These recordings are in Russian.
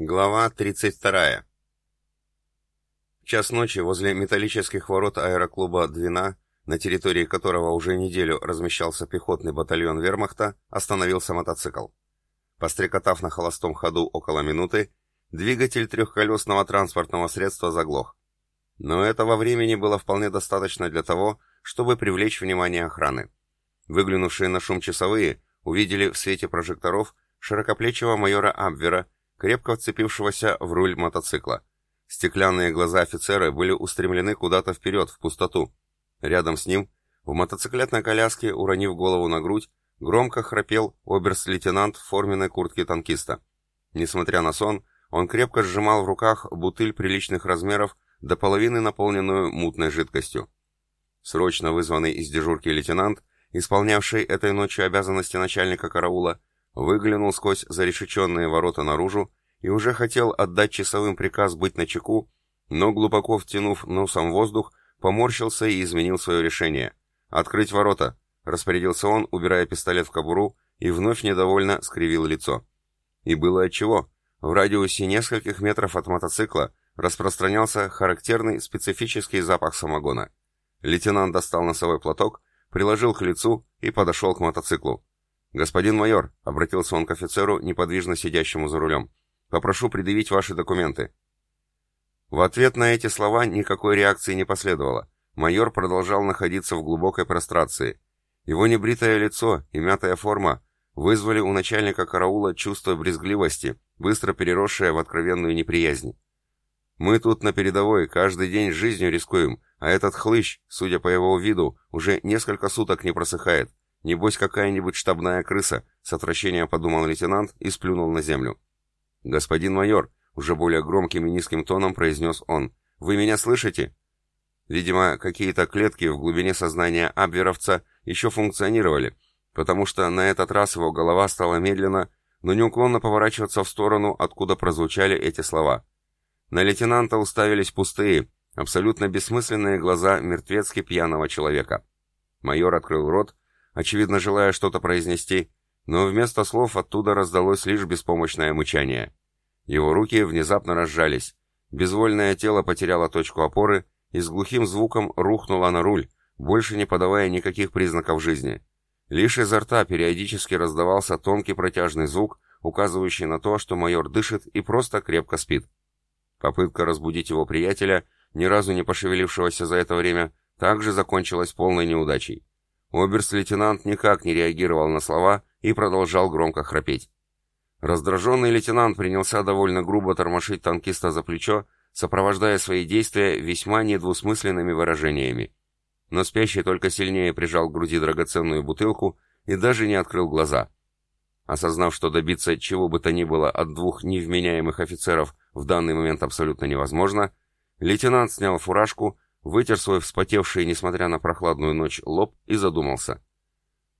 Глава 32. В час ночи возле металлических ворот аэроклуба «Двина», на территории которого уже неделю размещался пехотный батальон вермахта, остановился мотоцикл. Пострекотав на холостом ходу около минуты, двигатель трехколесного транспортного средства заглох. Но этого времени было вполне достаточно для того, чтобы привлечь внимание охраны. Выглянувшие на шум часовые увидели в свете прожекторов широкоплечего майора Абвера, крепко вцепившегося в руль мотоцикла. Стеклянные глаза офицера были устремлены куда-то вперед, в пустоту. Рядом с ним, в мотоциклетной коляске, уронив голову на грудь, громко храпел оберст-лейтенант в форменной куртке танкиста. Несмотря на сон, он крепко сжимал в руках бутыль приличных размеров, до половины наполненную мутной жидкостью. Срочно вызванный из дежурки лейтенант, исполнявший этой ночью обязанности начальника караула, выглянул сквозь зарешеченные ворота наружу и уже хотел отдать часовым приказ быть начеку, но глубоко втянув носом воздух, поморщился и изменил свое решение. «Открыть ворота!» — распорядился он, убирая пистолет в кобуру, и вновь недовольно скривил лицо. И было отчего. В радиусе нескольких метров от мотоцикла распространялся характерный специфический запах самогона. Лейтенант достал носовой платок, приложил к лицу и подошел к мотоциклу. «Господин майор», — обратился он к офицеру, неподвижно сидящему за рулем, — «попрошу предъявить ваши документы». В ответ на эти слова никакой реакции не последовало. Майор продолжал находиться в глубокой прострации. Его небритое лицо и мятая форма вызвали у начальника караула чувство брезгливости, быстро переросшее в откровенную неприязнь. «Мы тут на передовой каждый день жизнью рискуем, а этот хлыщ, судя по его виду, уже несколько суток не просыхает. Небось, какая-нибудь штабная крыса, с отвращением подумал лейтенант и сплюнул на землю. «Господин майор», уже более громким и низким тоном произнес он, «вы меня слышите?» Видимо, какие-то клетки в глубине сознания Абверовца еще функционировали, потому что на этот раз его голова стала медленно, но неуклонно поворачиваться в сторону, откуда прозвучали эти слова. На лейтенанта уставились пустые, абсолютно бессмысленные глаза мертвецки пьяного человека. Майор открыл рот, очевидно желая что-то произнести, но вместо слов оттуда раздалось лишь беспомощное мычание. Его руки внезапно разжались, безвольное тело потеряло точку опоры и с глухим звуком рухнуло на руль, больше не подавая никаких признаков жизни. Лишь изо рта периодически раздавался тонкий протяжный звук, указывающий на то, что майор дышит и просто крепко спит. Попытка разбудить его приятеля, ни разу не пошевелившегося за это время, также закончилась полной неудачей. Оберст-лейтенант никак не реагировал на слова и продолжал громко храпеть. Раздраженный лейтенант принялся довольно грубо тормошить танкиста за плечо, сопровождая свои действия весьма недвусмысленными выражениями. Но спящий только сильнее прижал к груди драгоценную бутылку и даже не открыл глаза. Осознав, что добиться чего бы то ни было от двух невменяемых офицеров в данный момент абсолютно невозможно, лейтенант снял фуражку вытер свой вспотевший, несмотря на прохладную ночь, лоб и задумался.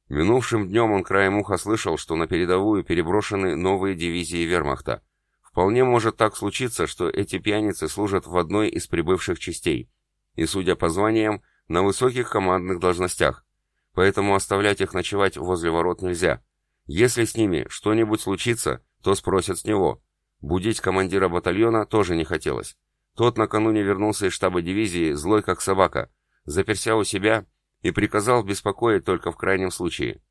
Минувшим днем он краем уха слышал, что на передовую переброшены новые дивизии вермахта. Вполне может так случиться, что эти пьяницы служат в одной из прибывших частей, и, судя по званиям, на высоких командных должностях. Поэтому оставлять их ночевать возле ворот нельзя. Если с ними что-нибудь случится, то спросят с него. Будить командира батальона тоже не хотелось. Тот накануне вернулся из штаба дивизии, злой как собака, заперся у себя и приказал беспокоить только в крайнем случае.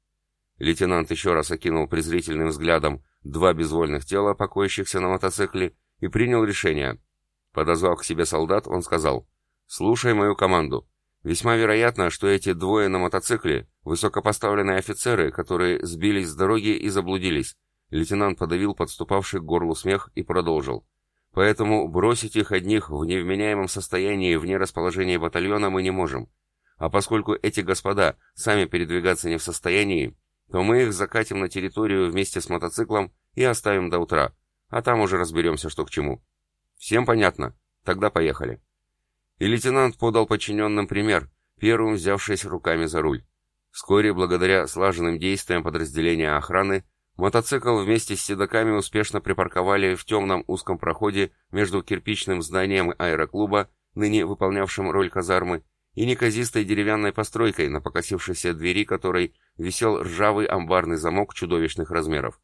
Лейтенант еще раз окинул презрительным взглядом два безвольных тела, покоящихся на мотоцикле, и принял решение. Подозвав к себе солдат, он сказал, «Слушай мою команду. Весьма вероятно, что эти двое на мотоцикле — высокопоставленные офицеры, которые сбились с дороги и заблудились». Лейтенант подавил подступавший к горлу смех и продолжил. Поэтому бросить их одних в невменяемом состоянии вне расположения батальона мы не можем. А поскольку эти господа сами передвигаться не в состоянии, то мы их закатим на территорию вместе с мотоциклом и оставим до утра, а там уже разберемся, что к чему. Всем понятно? Тогда поехали. И лейтенант подал подчиненным пример, первым взявшись руками за руль. Вскоре, благодаря слаженным действиям подразделения охраны, Мотоцикл вместе с седоками успешно припарковали в темном узком проходе между кирпичным зданием аэроклуба, ныне выполнявшим роль казармы, и неказистой деревянной постройкой, на покосившейся двери которой висел ржавый амбарный замок чудовищных размеров.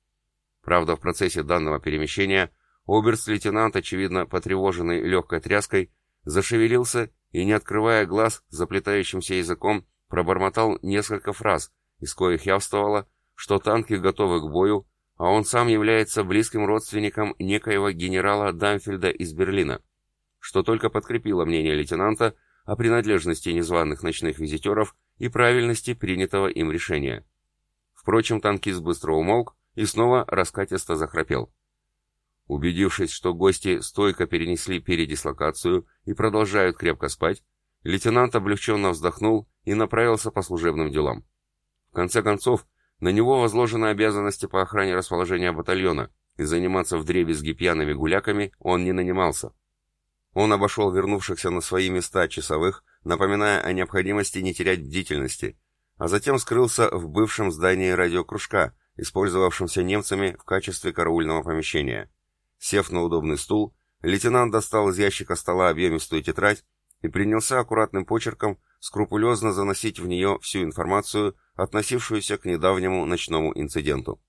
Правда, в процессе данного перемещения оберст-лейтенант, очевидно потревоженный легкой тряской, зашевелился и, не открывая глаз, заплетающимся языком, пробормотал несколько фраз, из коих явствовало, что танки готовы к бою, а он сам является близким родственником некоего генерала Дамфельда из Берлина, что только подкрепило мнение лейтенанта о принадлежности незваных ночных визитеров и правильности принятого им решения. Впрочем, танкист быстро умолк и снова раскатисто захрапел. Убедившись, что гости стойко перенесли передислокацию и продолжают крепко спать, лейтенант облегченно вздохнул и направился по служебным делам. В конце концов, на него возложены обязанности по охране расположения батальона, и заниматься вдребезги пьяными гуляками он не нанимался. Он обошел вернувшихся на свои места часовых, напоминая о необходимости не терять бдительности, а затем скрылся в бывшем здании радиокружка, использовавшемся немцами в качестве караульного помещения. Сев на удобный стул, лейтенант достал из ящика стола объемистую тетрадь и принялся аккуратным почерком скрупулезно заносить в нее всю информацию, относившуюся к недавнему ночному инциденту.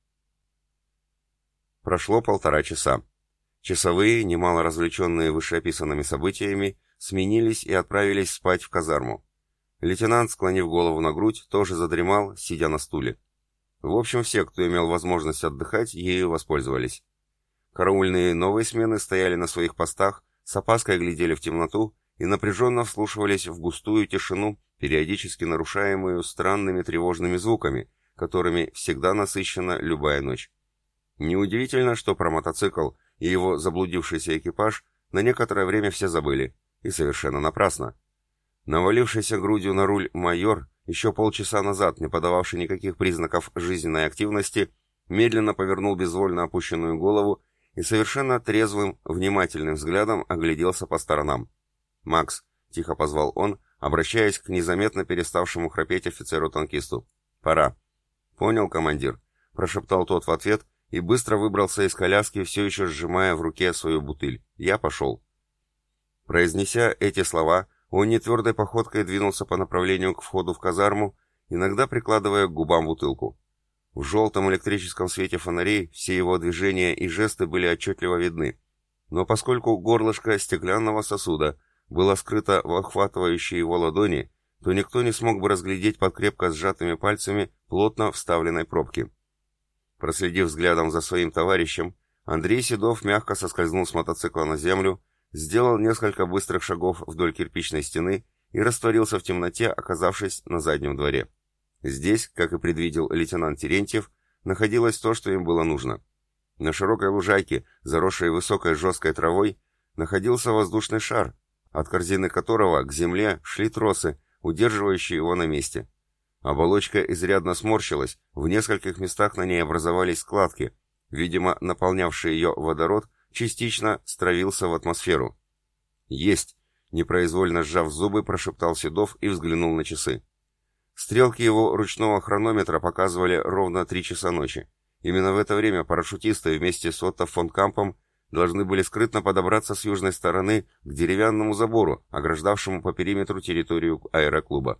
Прошло полтора часа. Часовые, немало развлеченные вышеописанными событиями, сменились и отправились спать в казарму. Лейтенант, склонив голову на грудь, тоже задремал, сидя на стуле. В общем, все, кто имел возможность отдыхать, ею воспользовались. Караульные новые смены стояли на своих постах, с опаской глядели в темноту и напряженно вслушивались в густую тишину, периодически нарушаемую странными тревожными звуками, которыми всегда насыщена любая ночь. Неудивительно, что про мотоцикл и его заблудившийся экипаж на некоторое время все забыли, и совершенно напрасно. Навалившийся грудью на руль майор, еще полчаса назад не подававший никаких признаков жизненной активности, медленно повернул безвольно опущенную голову и совершенно трезвым, внимательным взглядом огляделся по сторонам. «Макс», — тихо позвал он, обращаясь к незаметно переставшему храпеть офицеру-танкисту. «Пора». «Понял, командир», — прошептал тот в ответ и быстро выбрался из коляски, все еще сжимая в руке свою бутыль. «Я пошел». Произнеся эти слова, он нетвердой походкой двинулся по направлению к входу в казарму, иногда прикладывая к губам бутылку. В желтом электрическом свете фонарей все его движения и жесты были отчетливо видны. Но поскольку горлышко стеклянного сосуда было скрыто в охватывающей его ладони, то никто не смог бы разглядеть под крепко сжатыми пальцами плотно вставленной пробки. Проследив взглядом за своим товарищем, Андрей Седов мягко соскользнул с мотоцикла на землю, сделал несколько быстрых шагов вдоль кирпичной стены и растворился в темноте, оказавшись на заднем дворе. Здесь, как и предвидел лейтенант Терентьев, находилось то, что им было нужно. На широкой лужайке, заросшей высокой жесткой травой, находился воздушный шар, от корзины которого к земле шли тросы, удерживающие его на месте. Оболочка изрядно сморщилась, в нескольких местах на ней образовались складки, видимо, наполнявший ее водород частично стравился в атмосферу. «Есть!» — непроизвольно сжав зубы, прошептал Седов и взглянул на часы. Стрелки его ручного хронометра показывали ровно три часа ночи. Именно в это время парашютисты вместе с Отто фон Кампом должны были скрытно подобраться с южной стороны к деревянному забору, ограждавшему по периметру территорию аэроклуба.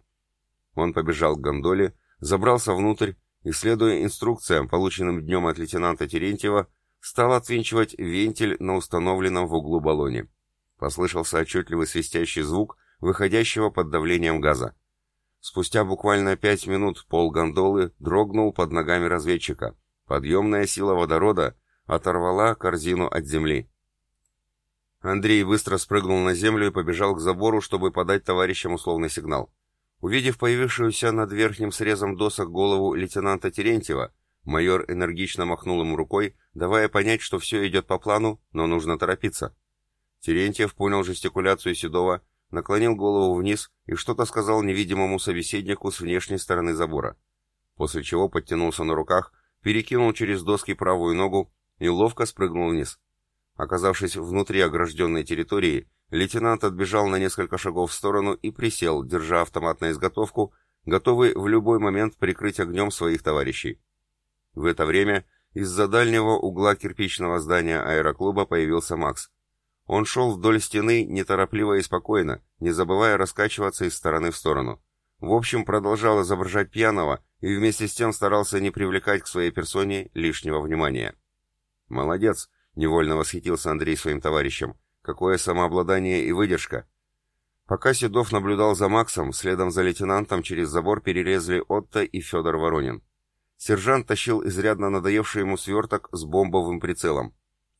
Он побежал к гондоле, забрался внутрь и, следуя инструкциям, полученным днем от лейтенанта Терентьева, стал отвинчивать вентиль на установленном в углу баллоне. Послышался отчетливый свистящий звук, выходящего под давлением газа. Спустя буквально пять минут пол гондолы дрогнул под ногами разведчика. Подъемная сила водорода оторвала корзину от земли. Андрей быстро спрыгнул на землю и побежал к забору, чтобы подать товарищам условный сигнал. Увидев появившуюся над верхним срезом досок голову лейтенанта Терентьева, майор энергично махнул ему рукой, давая понять, что все идет по плану, но нужно торопиться. Терентьев понял жестикуляцию Седова, наклонил голову вниз и что-то сказал невидимому собеседнику с внешней стороны забора. После чего подтянулся на руках, перекинул через доски правую ногу и ловко спрыгнул вниз. Оказавшись внутри огражденной территории, лейтенант отбежал на несколько шагов в сторону и присел, держа автомат на изготовку, готовый в любой момент прикрыть огнем своих товарищей. В это время из-за дальнего угла кирпичного здания аэроклуба появился Макс. Он шел вдоль стены неторопливо и спокойно, не забывая раскачиваться из стороны в сторону. В общем, продолжал изображать пьяного и вместе с тем старался не привлекать к своей персоне лишнего внимания. «Молодец!» Невольно восхитился Андрей своим товарищем. Какое самообладание и выдержка. Пока Седов наблюдал за Максом, следом за лейтенантом через забор перелезли Отто и Федор Воронин. Сержант тащил изрядно надоевший ему сверток с бомбовым прицелом.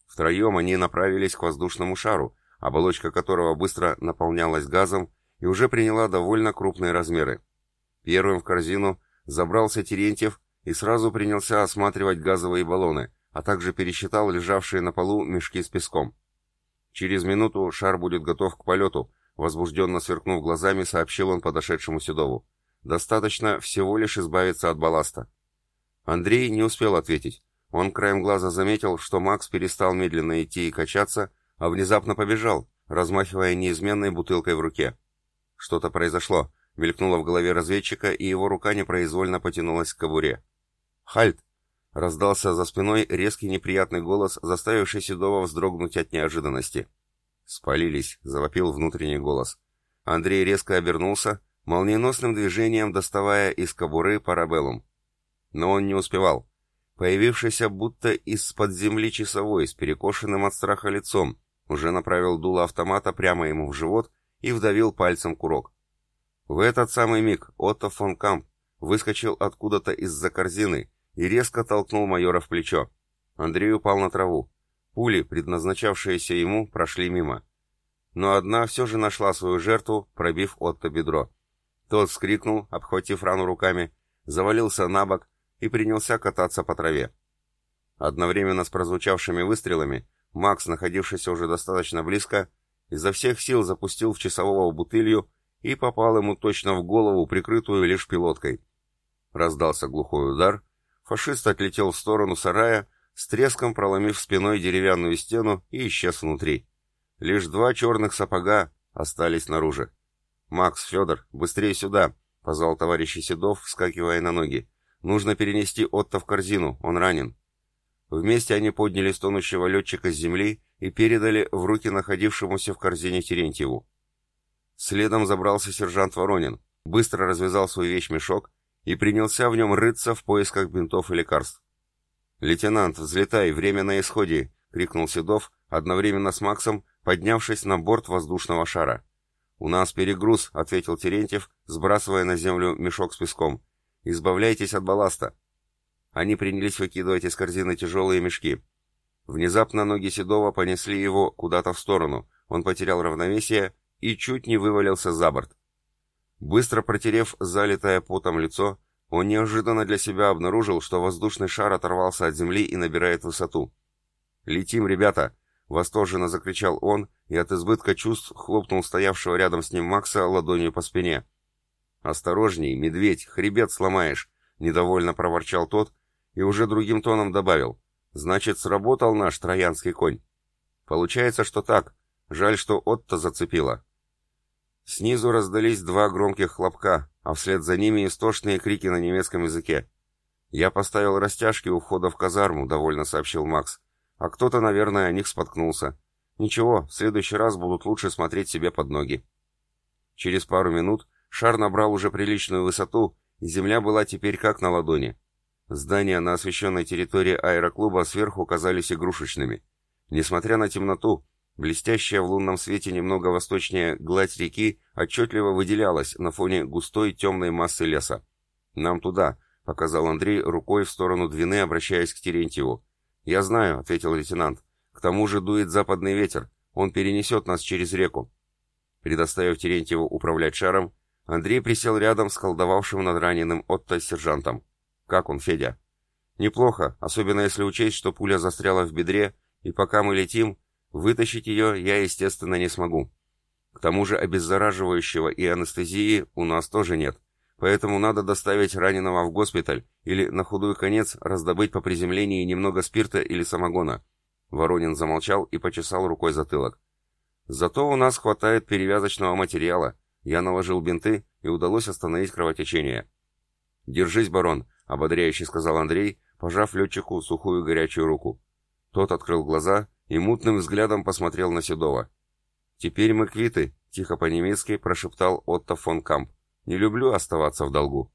Втроем они направились к воздушному шару, оболочка которого быстро наполнялась газом и уже приняла довольно крупные размеры. Первым в корзину забрался Терентьев и сразу принялся осматривать газовые баллоны, а также пересчитал лежавшие на полу мешки с песком. Через минуту шар будет готов к полету, возбужденно сверкнув глазами, сообщил он подошедшему Седову. Достаточно всего лишь избавиться от балласта. Андрей не успел ответить. Он краем глаза заметил, что Макс перестал медленно идти и качаться, а внезапно побежал, размахивая неизменной бутылкой в руке. Что-то произошло, мелькнуло в голове разведчика, и его рука непроизвольно потянулась к кобуре. «Хальт!» — раздался за спиной резкий неприятный голос, заставивший Седова вздрогнуть от неожиданности. «Спалились!» — завопил внутренний голос. Андрей резко обернулся, молниеносным движением доставая из кобуры парабеллум. Но он не успевал. Появившийся будто из-под земли часовой с перекошенным от страха лицом, уже направил дуло автомата прямо ему в живот и вдавил пальцем курок. В этот самый миг Отто фон Камп выскочил откуда-то из-за корзины и резко толкнул майора в плечо. Андрей упал на траву. Пули, предназначавшиеся ему, прошли мимо. Но одна все же нашла свою жертву, пробив Отто бедро. Тот вскрикнул, обхватив рану руками, завалился на бок и принялся кататься по траве. Одновременно с прозвучавшими выстрелами Макс, находившийся уже достаточно близко, изо всех сил запустил в часового бутылью и попал ему точно в голову, прикрытую лишь пилоткой. Раздался глухой удар, фашист отлетел в сторону сарая, с треском проломив спиной деревянную стену и исчез внутри. Лишь два черных сапога остались снаружи. «Макс, Федор, быстрее сюда!» — позвал товарищ Седов, вскакивая на ноги. «Нужно перенести Отто в корзину, он ранен». Вместе они подняли стонущего летчика с земли и передали в руки находившемуся в корзине Терентьеву. Следом забрался сержант Воронин, быстро развязал свой вещмешок и принялся в нем рыться в поисках бинтов и лекарств. «Лейтенант, взлетай, время на исходе!» — крикнул Седов, одновременно с Максом, поднявшись на борт воздушного шара. «У нас перегруз», — ответил Терентьев, сбрасывая на землю мешок с песком. «Избавляйтесь от балласта». Они принялись выкидывать из корзины тяжелые мешки. Внезапно ноги Седова понесли его куда-то в сторону. Он потерял равновесие и чуть не вывалился за борт. Быстро протерев залитое потом лицо, он неожиданно для себя обнаружил, что воздушный шар оторвался от земли и набирает высоту. «Летим, ребята!» — восторженно закричал он и от избытка чувств хлопнул стоявшего рядом с ним Макса ладонью по спине. «Осторожней, медведь, хребет сломаешь!» — недовольно проворчал тот и уже другим тоном добавил. «Значит, сработал наш троянский конь?» «Получается, что так. Жаль, что Отто зацепило. Снизу раздались два громких хлопка, а вслед за ними истошные крики на немецком языке. «Я поставил растяжки у входа в казарму», — довольно сообщил Макс. «А кто-то, наверное, о них споткнулся. Ничего, в следующий раз будут лучше смотреть себе под ноги». Через пару минут шар набрал уже приличную высоту, и земля была теперь как на ладони. Здания на освещенной территории аэроклуба сверху казались игрушечными. Несмотря на темноту, Блестящая в лунном свете немного восточнее гладь реки отчетливо выделялась на фоне густой темной массы леса. «Нам туда», — показал Андрей рукой в сторону Двины, обращаясь к Терентьеву. «Я знаю», — ответил лейтенант. «К тому же дует западный ветер. Он перенесет нас через реку». Предоставив Терентьеву управлять шаром, Андрей присел рядом с колдовавшим над раненым Отто сержантом. «Как он, Федя?» «Неплохо, особенно если учесть, что пуля застряла в бедре, и пока мы летим, Вытащить ее я, естественно, не смогу. К тому же обеззараживающего и анестезии у нас тоже нет, поэтому надо доставить раненого в госпиталь или на худой конец раздобыть по приземлении немного спирта или самогона. Воронин замолчал и почесал рукой затылок. Зато у нас хватает перевязочного материала. Я наложил бинты, и удалось остановить кровотечение. «Держись, барон», — ободряюще сказал Андрей, пожав летчику сухую горячую руку. Тот открыл глаза и мутным взглядом посмотрел на Седова. «Теперь мы квиты», — тихо по-немецки прошептал Отто фон Камп. «Не люблю оставаться в долгу».